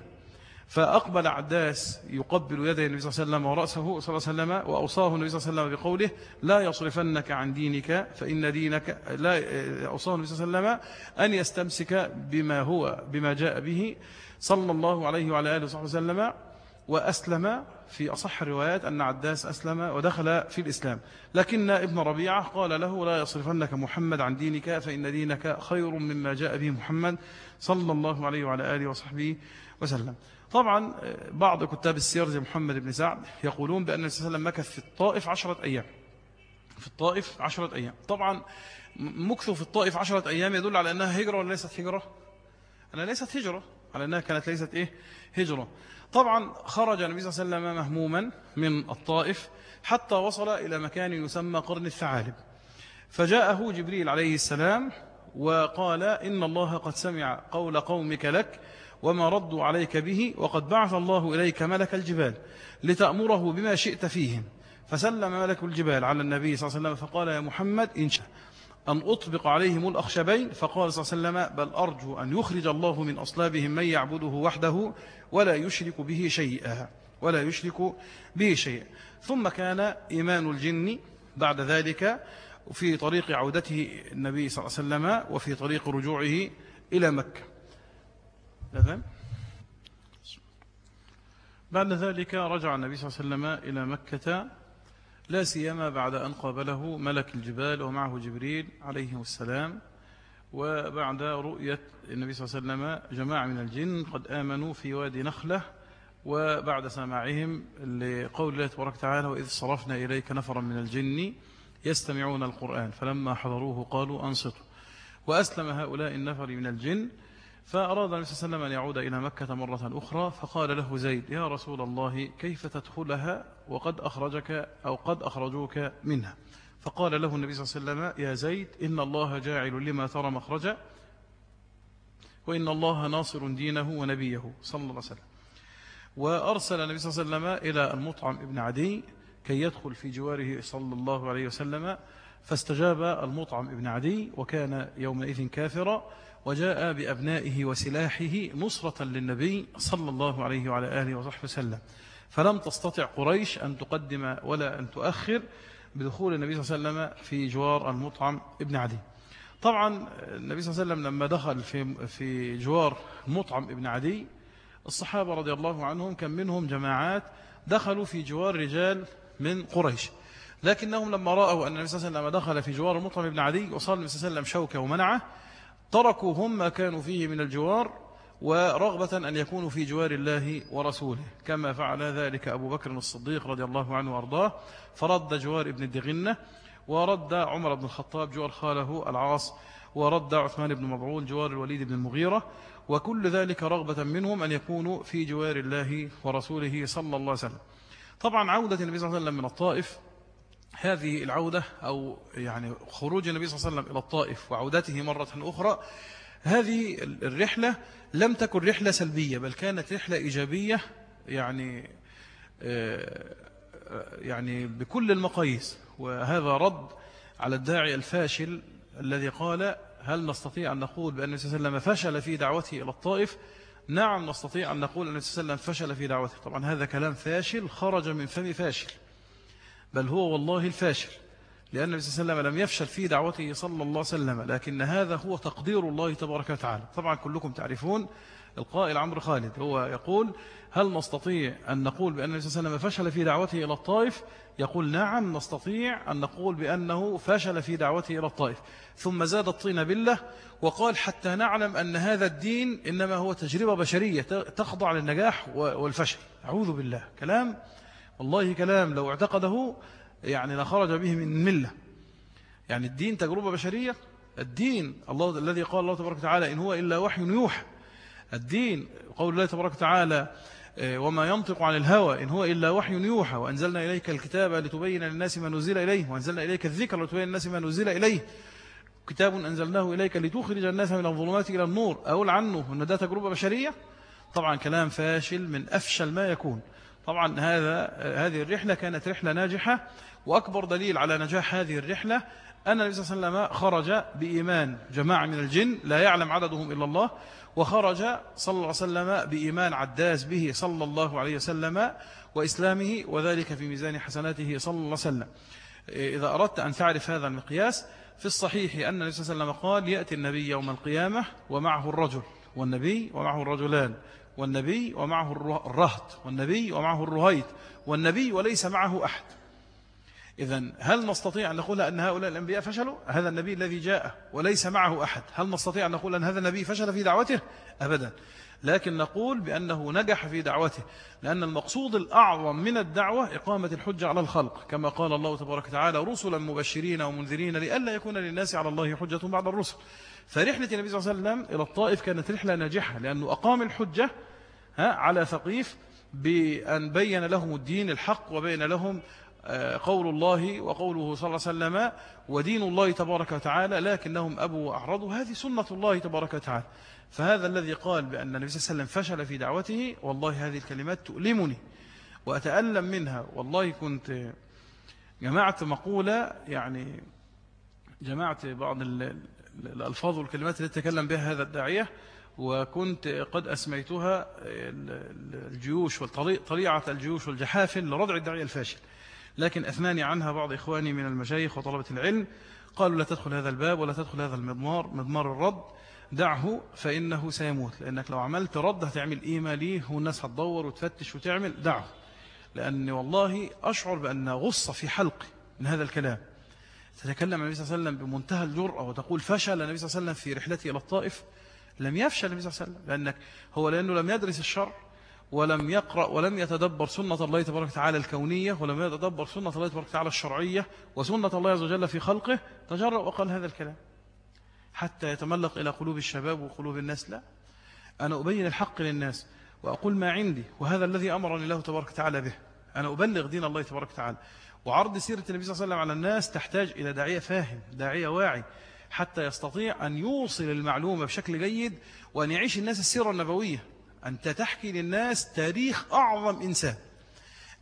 فأقبل عداس يقبل يدي النبي صلى الله عليه وسلم ورأسه صلى الله عليه وسلم وأوصاه النبي صلى الله عليه وسلم بقوله لا يصرفنك عن دينك فإن دينك لا أوصاه النبي صلى الله عليه وسلم أن يستمسك بما هو بما جاء به صلى الله عليه وعلى آله وصحبه وسلم وأسلم في أصح الروايات أن عداس أسلم ودخل في الإسلام. لكن ابن ربيعة قال له لا يصرفنك محمد عن دينك فإن دينك خير مما جاء به محمد صلى الله عليه وعلى آله وصحبه وسلم. طبعا بعض كتاب السير زي محمد بن سعد يقولون بأن النبي صلى الله عليه وسلم مكث في الطائف عشرة أيام. في الطائف عشرة أيام. طبعا مكثه في الطائف عشرة أيام يدل على أنها هجرة ولا ليست هجرة؟ أنها ليست هجرة. على أنها كانت ليست إيه؟ هجرة. طبعا خرج النبي صلى الله عليه وسلم مهموما من الطائف حتى وصل إلى مكان يسمى قرن الثعالب. فجاءه جبريل عليه السلام وقال إن الله قد سمع قول قومك لك وما ردوا عليك به وقد بعث الله إليك ملك الجبال لتأمره بما شئت فيهم فسلم ملك الجبال على النبي صلى الله عليه وسلم فقال يا محمد إن شاء أن أطبق عليهم الأخشبين فقال صلى الله عليه وسلم بل أرجو أن يخرج الله من أصلابهم من يعبده وحده ولا يشرك به شيئا ولا يشرك به شيئا ثم كان إيمان الجن بعد ذلك في طريق عودته النبي صلى الله عليه وسلم وفي طريق رجوعه إلى مكة بعد ذلك رجع النبي صلى الله عليه وسلم إلى مكة لا سيما بعد أن قابله ملك الجبال ومعه جبريل عليه السلام وبعد رؤية النبي صلى الله عليه وسلم جماعة من الجن قد آمنوا في وادي نخلة وبعد سماعهم لقول الله تبارك وتعالى وإذ صرفنا إليك نفرا من الجن يستمعون القرآن فلما حضروه قالوا أنصتوا. وأسلم هؤلاء النفر من الجن فأراد النبي صلى الله عليه وسلم أن يعود إلى مكة مرة أخرى فقال له زيد يا رسول الله كيف تدخلها وقد أخرجك أو قد أخرجوك منها؟ فقال له النبي صلى الله عليه وسلم يا زيد إن الله جاعل لما ترى مخرجا وإن الله ناصر دينه ونبيه. صلى الله عليه وسلم. وأرسل النبي صلى الله عليه وسلم إلى المطعم ابن عدي كي يدخل في جواره صلى الله عليه وسلم فاستجاب المطعم ابن عدي وكان يومئذ كافرا وجاء بأبنائه وسلاحه نصرة للنبي صلى الله عليه وعلى آله وصحبه وسلم. فلم تستطع قريش أن تقدم ولا أن تؤخر بدخول النبي صلى الله عليه وسلم في جوار المطعم ابن عدي. طبعا النبي صلى الله عليه وسلم لما دخل في في جوار المطعم ابن عدي الصحابة رضي الله عنهم كان منهم جماعات دخلوا في جوار رجال من قريش. لكنهم لما رأوا أن النبي صلى الله عليه وسلم دخل في جوار المطعم ابن عدي وصار النبي صلى الله عليه وسلم شوكة ومنعه تركوا هم ما كانوا فيه من الجوار ورغبة أن يكونوا في جوار الله ورسوله. كما فعل ذلك أبو بكر الصديق رضي الله عنه وأرضاه فرد جوار ابن الدغنة ورد عمر بن الخطاب جوار خاله العاص ورد عثمان بن مبعول جوار الوليد بن المغيرة. وكل ذلك رغبة منهم أن يكونوا في جوار الله ورسوله صلى الله عليه وسلم. طبعا عودة النبي صلى الله عليه وسلم من الطائف هذه العودة أو يعني خروج النبي صلى الله عليه وسلم إلى الطائف وعودته مرة أخرى هذه الرحلة لم تكن رحلة سلبية بل كانت رحلة إيجابية يعني آه، يعني بكل المقاييس. وهذا رد على الداعي الفاشل الذي قال هل نستطيع أن نقول بأن النبي صلى الله عليه وسلم فشل في دعوته إلى الطائف؟ نعم نستطيع أن نقول أن النبي صلى الله عليه وسلم فشل في دعوته. طبعا هذا كلام فاشل خرج من فم فاشل. بل هو والله الفاشل. لأن النبي صلى الله عليه وسلم لم يفشل في دعوته صلى الله عليه وسلم لكن هذا هو تقدير الله تبارك وتعالى. طبعا كلكم تعرفون القائل عمرو خالد هو يقول هل نستطيع أن نقول بأن النبي صلى الله عليه وسلم فشل في دعوته إلى الطائف؟ يقول نعم نستطيع أن نقول بأنه فشل في دعوته إلى الطائف. ثم زاد الطين بالله وقال حتى نعلم أن هذا الدين إنما هو تجربة بشرية تخضع للنجاح والفشل. أعوذ بالله. كلام والله كلام لو اعتقده يعني لخرج به من ملة. يعني الدين تجربة بشرية الدين الله الذي قال الله تبارك وتعالى إن هو إلا وحي يوحى. الدين قول الله تبارك وتعالى آه، وما ينطق عن الهوى إن هو إلا وحي يوحى. وأنزلنا إليك الكتاب لتبين للناس ما نزل إليه. وأنزلنا إليك الذكر لتبين للناس ما نزل إليه. كتاب أنزلناه إليك لتخرج الناس من الظلمات إلى النور. أقول عنه أن ده تجربة بشرية. طبعا كلام فاشل من أفشل ما يكون. طبعا هذا هذه الرحلة كانت رحلة ناجحة وأكبر دليل على نجاح هذه الرحلة أن النبي صلى الله عليه وسلم خرج بإيمان. جماعة من الجن لا يعلم عددهم إلا الله وخرج صلى الله عليه وسلم بإيمان عداس به صلى الله عليه وسلم وإسلامه وذلك في ميزان حسناته صلى الله عليه وسلم. إذا أردت أن تعرف هذا المقياس في الصحيح أن النبي صلى الله عليه وسلم قال يأتي النبي يوم القيامة ومعه الرجل والنبي ومعه الرجلان. والنبي ومعه الرهط والنبي ومعه الرهيط والنبي وليس معه أحد. إذا هل نستطيع أن نقول أن هؤلاء الأنبياء فشلوا؟ هذا النبي الذي جاء وليس معه أحد. هل نستطيع أن نقول أن هذا النبي فشل في دعوته؟ أبدا. لكن نقول بأنه نجح في دعوته لأن المقصود الأعظم من الدعوة إقامة الحجة على الخلق كما قال الله تبارك وتعالى رسلا مبشرين ومنذرين لئلا يكون للناس على الله حجة بعد الرسل. فرحلة النبي صلى الله عليه وسلم إلى الطائف كانت رحلة ناجحة لأنه أقام الحجة على ثقيف بأن بين لهم الدين الحق وبين لهم قول الله وقوله صلى الله عليه وسلم ودين الله تبارك وتعالى لكنهم أبوا وأعرضوا. هذه سنة الله تبارك وتعالى. فهذا الذي قال بأن النبي صلى الله عليه وسلم فشل في دعوته والله هذه الكلمات تؤلمني وأتألم منها. والله كنت جمعت مقولة يعني جمعت بعض الألفاظ والكلمات التي تكلم بها هذا الداعية وكنت قد أسميتها الجيوش وطليعة الجيوش والجحافل لردع الداعية الفاشل. لكن أثناني عنها بعض إخواني من المشايخ وطلبة العلم. قالوا لا تدخل هذا الباب ولا تدخل هذا المضمار مضمار الرد. دعه فإنه سيموت لأنك لو عملت رد هتعمل إيمة ليه والناس هتدور وتفتش وتعمل. دعه. لأني والله أشعر بأن غصة في حلقي من هذا الكلام. تتكلم النبي صلى الله عليه وسلم بمنتهى الجرأة وتقول فشل النبي صلى الله عليه وسلم في رحلته إلى الطائف. لم يفشل النبي صلى الله عليه وسلم لأنك هو لأنه لم يدرس الشر ولم يقرأ ولم يتدبر سنة الله تبارك وتعالى الكونية ولم يتدبر سنة الله تبارك وتعالى الشرعية وسنة الله عز وجل في خلقه تجرأ وقال هذا الكلام. حتى يتملق إلى قلوب الشباب وقلوب الناس لا. أنا أبين الحق للناس وأقول ما عندي وهذا الذي أمرني الله تبارك وتعالى به. أنا أبلغ دين الله تبارك وتعالى. وعرض سيرة النبي صلى الله عليه وسلم على الناس تحتاج إلى داعية فاهم داعية واعي حتى يستطيع أن يوصل المعلومة بشكل جيد وأن يعيش الناس السيرة النبوية. أنت تحكي للناس تاريخ أعظم إنسان.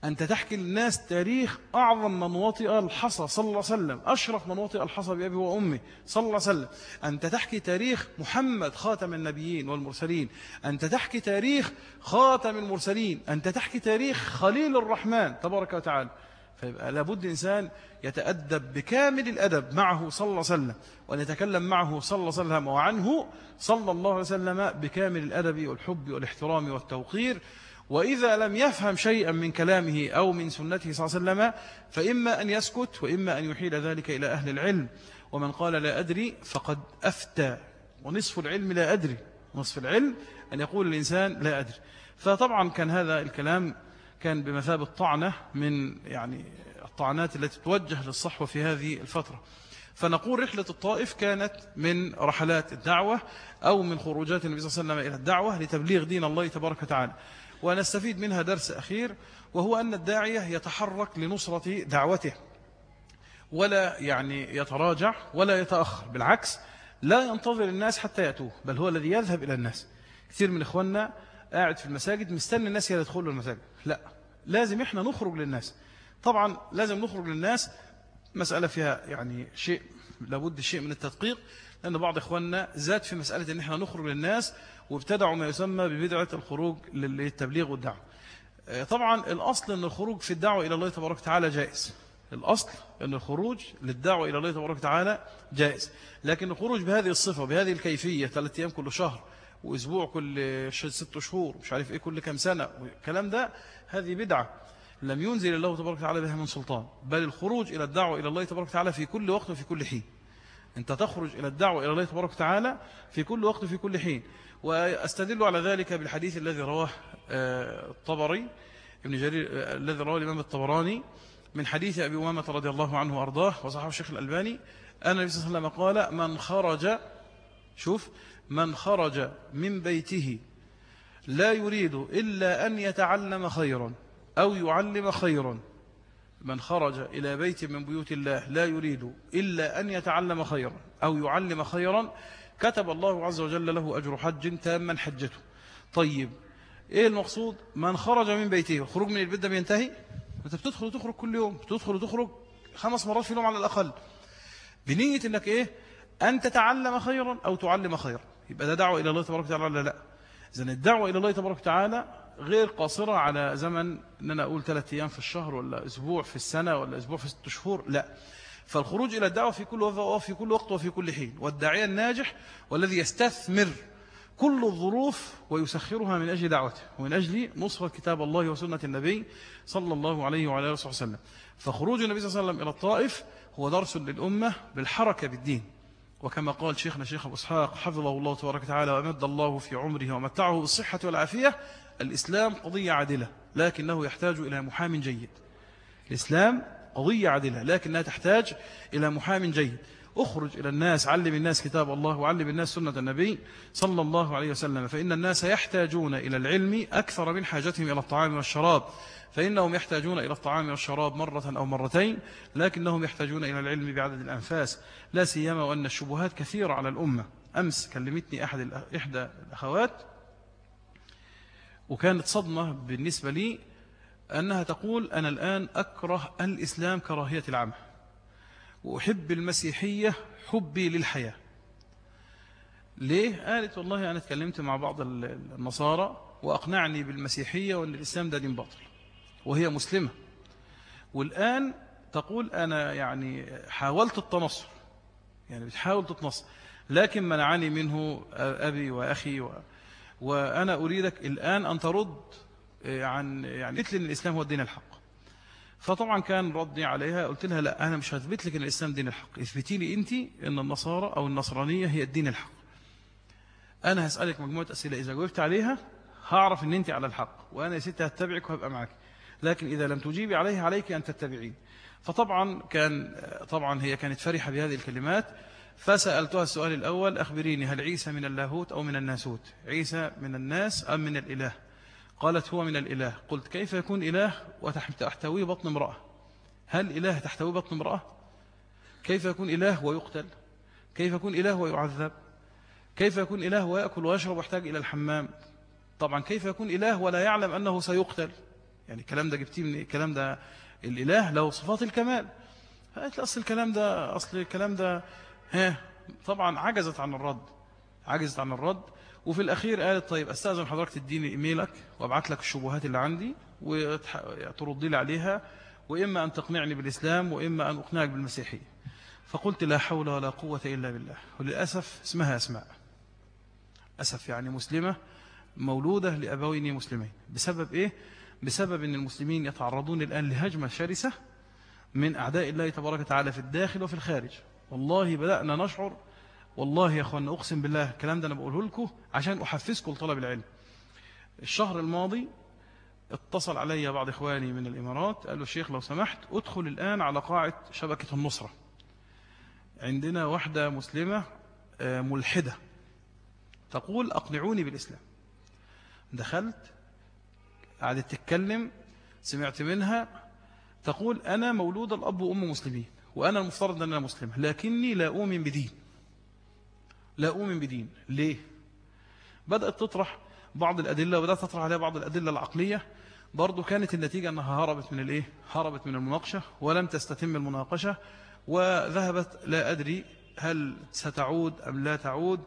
أنت تحكي للناس تاريخ أعظم من وطئ الحصى صلى الله عليه وسلم. أشرف من وطئ الحصى بأبي وأمي صلى الله عليه وسلم. أنت تحكي تاريخ محمد خاتم النبيين والمرسلين. أنت تحكي تاريخ خاتم المرسلين. أنت تحكي تاريخ خليل الرحمن تبارك وتعالى. لابد إنسان يتأدب بكامل الأدب معه صلى الله عليه وسلم وأن يتكلم معه صلى الله عليه وسلم وعنه صلى الله عليه وسلم بكامل الأدب والحب والاحترام والتوقير. وإذا لم يفهم شيئا من كلامه أو من سنته صلى الله عليه وسلم فإما أن يسكت وإما أن يحيل ذلك إلى أهل العلم. ومن قال لا أدري فقد أفتى. ونصف العلم لا أدري. نصف العلم أن يقول الإنسان لا أدري. فطبعا كان هذا الكلام كان بمثابة طعنة من يعني الطعنات التي توجه للصحوة في هذه الفترة. فنقول رحلة الطائف كانت من رحلات الدعوة أو من خروجات النبي صلى الله عليه وسلم إلى الدعوة لتبليغ دين الله تبارك وتعالى. ونستفيد منها درس أخير وهو أن الداعية يتحرك لنصرة دعوته. ولا يعني يتراجع ولا يتأخر بالعكس لا ينتظر الناس حتى يأتوه بل هو الذي يذهب إلى الناس. كثير من إخواننا قاعد في المساجد مستني الناس يدخلوا المساجد. لا لازم إحنا نخرج للناس. طبعا لازم نخرج للناس. مسألة فيها يعني شيء لابد شيء من التدقيق لأن بعض إخواننا زاد في مسألة أن إحنا نخرج للناس وابتدعوا ما يسمى ببدعة الخروج للتبليغ والدعوة. آه، طبعا الأصل أن الخروج في الدعوة إلى الله تبارك وتعالى جائز. الأصل أن الخروج للدعوة إلى الله تبارك وتعالى جائز. لكن الخروج بهذه الصفة بهذه الكيفية ثلاثة أيام كل شهر وأسبوع كل ست شهور مش عارف إيه كل كم سنة والكلام ده هذه بدعة. لم ينزل الله تبارك وتعالى بها من سلطان بل الخروج إلى الدعوة إلى الله تبارك وتعالى في كل وقت وفي كل حين. أنت تخرج إلى الدعوة إلى الله تبارك وتعالى في كل وقت وفي كل حين. وأستدل على ذلك بالحديث الذي رواه آه، الطبري ابن جرير آه، الذي رواه الإمام الطبراني من حديث أبي أمامة رضي الله عنه وأرضاه وصحابه الشيخ الألباني. أن النبي صلى الله عليه وسلم قال من خرج شوف من خرج من بيته لا يريد إلا أن يتعلم خيرا أو يعلم خيرا. من خرج إلى بيت من بيوت الله لا يريد إلا أن يتعلم خيرا أو يعلم خيرا. كتب الله عز وجل له أجر حج تاما حجته. طيب إيه المقصود؟ من خرج من بيته. الخروج من البيت ده بينتهي؟ أنت بتدخل وتخرج كل يوم. بتدخل وتخرج خمس مرات في اليوم على الأقل. بنية أنك إيه؟ أن تتعلم خيرا أو تعلم خيرا. يبقى ده دعوة إلى الله تبارك وتعالى ولا لا؟ إذن الدعوة إلى الله تبارك وتعالى غير قاصرة على زمن أن أنا أقول ثلاثة أيام في الشهر ولا أسبوع في السنة ولا أسبوع في ست شهور لا. فالخروج إلى الدعوة في كل وفي كل وقت وفي كل حين. والداعية الناجح والذي يستثمر كل الظروف ويسخرها من أجل دعوته ومن أجل نصرة كتاب الله وسنة النبي صلى الله عليه وعلى آله وسلم. فخروج النبي صلى الله عليه وسلم إلى الطائف هو درس للأمة بالحركة بالدين. وكما قال شيخنا شيخ أبو إسحاق حفظه الله تبارك وتعالى وأمد الله في عمره ومتعه بالصحة والعافية. الإسلام قضية عادلة لكنه يحتاج إلى محام جيد. الإسلام قضية عادلة لكنها تحتاج إلى محام جيد. اخرج إلى الناس علم الناس كتاب الله وعلم الناس سنة النبي صلى الله عليه وسلم فإن الناس يحتاجون إلى العلم أكثر من حاجتهم إلى الطعام والشراب. فإنهم يحتاجون إلى الطعام والشراب مرة أو مرتين لكنهم يحتاجون إلى العلم بعدد الأنفاس. لا سيما وأن الشبهات كثيرة على الأمة. أمس كلمتني أحد إحدى الأخوات وكانت صدمة بالنسبة لي أنها تقول أنا الآن أكره الإسلام كراهية العمى. وأحب المسيحية حبي للحياة. ليه؟ قالت والله أنا اتكلمت مع بعض النصارى وأقنعني بالمسيحية وأن الإسلام ده دين باطل. وهي مسلمة. والآن تقول أنا يعني حاولت التنصر يعني بتحاول تتنصر لكن منعني منه أبي وأخي و... وأنا أريدك الآن أن ترد عن يعني قلت لي أن الإسلام هو الدين الحق. فطبعا كان ردي عليها قلت لها لا أنا مش هثبت لك أن الإسلام دين الحق. اثبتي لي أنت أن النصارى أو النصرانية هي الدين الحق. أنا هسألك مجموعة أسئلة إذا جاوبت عليها هعرف أن أنت على الحق وأنا يا ستي هتبعك وهبقى معك لكن إذا لم تجيبي عليها عليك أن تتبعين فطبعا كان طبعا هي كانت فرحة بهذه الكلمات. فسألتها السؤال الأول أخبريني هل عيسى من اللاهوت أو من الناسوت؟ عيسى من الناس أم من الإله؟ قالت هو من الإله. قلت كيف يكون إله وتحتوي بطن امرأة؟ هل إله تحتوي بطن امرأة؟ كيف يكون إله ويقتل؟ كيف يكون إله ويعذب؟ كيف يكون إله ويأكل ويشرب ويحتاج إلى الحمام؟ طبعا كيف يكون إله ولا يعلم أنه سيقتل؟ يعني الكلام ده جبتيه من الكلام ده الإله له صفات الكمال. فقالت أصل الكلام ده أصل الكلام ده ها طبعا عجزت عن الرد عجزت عن الرد. وفي الأخير قالت طيب أستأذن حضرتك تديني إيميلك وأبعت لك الشبهات اللي عندي وتردي لي عليها وإما أن تقنعني بالإسلام وإما أن أقنعك بالمسيحية. فقلت لا حول ولا قوة إلا بالله. وللأسف اسمها أسماء. أسف يعني مسلمة مولودة لأبوين مسلمين. بسبب إيه؟ بسبب أن المسلمين يتعرضون الآن لهجمة شرسة من أعداء الله تبارك وتعالى في الداخل وفي الخارج. والله بدأنا نشعر والله يا أخوانا أقسم بالله الكلام ده أنا بقوله لكم عشان أحفزكم لطلب العلم. الشهر الماضي اتصل علي بعض إخواني من الإمارات قالوا الشيخ لو سمحت أدخل الآن على قاعة شبكة النصرة. عندنا واحدة مسلمة آه، ملحدة تقول أقنعوني بالإسلام. دخلت قعدت تتكلم سمعت منها تقول أنا مولود الأب وأم مسلمين وأنا المفترض أن أنا مسلم لكني لا أؤمن بدين لا أؤمن بدين ليه؟ بدأت تطرح بعض الأدلة وبدأت تطرح عليها بعض الأدلة العقلية برضو كانت النتيجة أنها هربت من الإيه؟ هربت من المناقشة ولم تستتم المناقشة وذهبت لا أدري هل ستعود أم لا تعود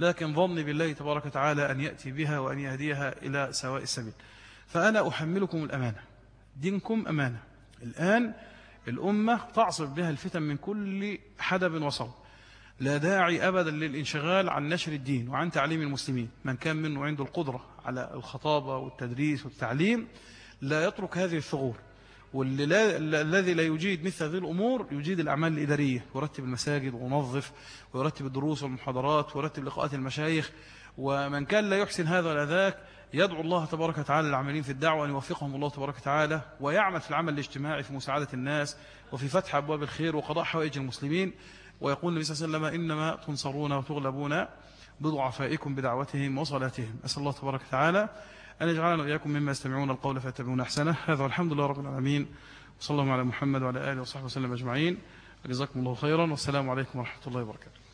لكن ظني بالله تبارك وتعالى أن يأتي بها وأن يهديها إلى سواء السبيل فأنا أحملكم الأمانة. دينكم أمانة. الآن الأمة تعصف بها الفتن من كل حدب وصوب. لا داعي أبدا للانشغال عن نشر الدين وعن تعليم المسلمين. من كان منه عنده القدرة على الخطابة والتدريس والتعليم لا يترك هذه الثغور. والذي لا يجيد مثل هذه الأمور يجيد الأعمال الإدارية. يرتب المساجد وينظف ويرتب الدروس والمحاضرات ويرتب لقاءات المشايخ. ومن كان لا يحسن هذا ولا ذاك يدعو الله تبارك وتعالى للعاملين في الدعوة أن يوفقهم الله تبارك وتعالى ويعمل في العمل الاجتماعي في مساعدة الناس وفي فتح أبواب الخير وقضاء حوائج المسلمين. ويقول النبي صلى الله عليه وسلم إنما تنصرون وتغلبون بضعفائكم بدعوتهم وصلاتهم. أسأل الله تبارك وتعالى أن يجعلنا وإياكم مما يستمعون القول فيتبعون أحسنه. هذا والحمد لله رب العالمين. وصلى الله على محمد وعلى آله وصحبه وسلم أجمعين. جزاكم الله خيرا. والسلام عليكم ورحمة الله وبركاته.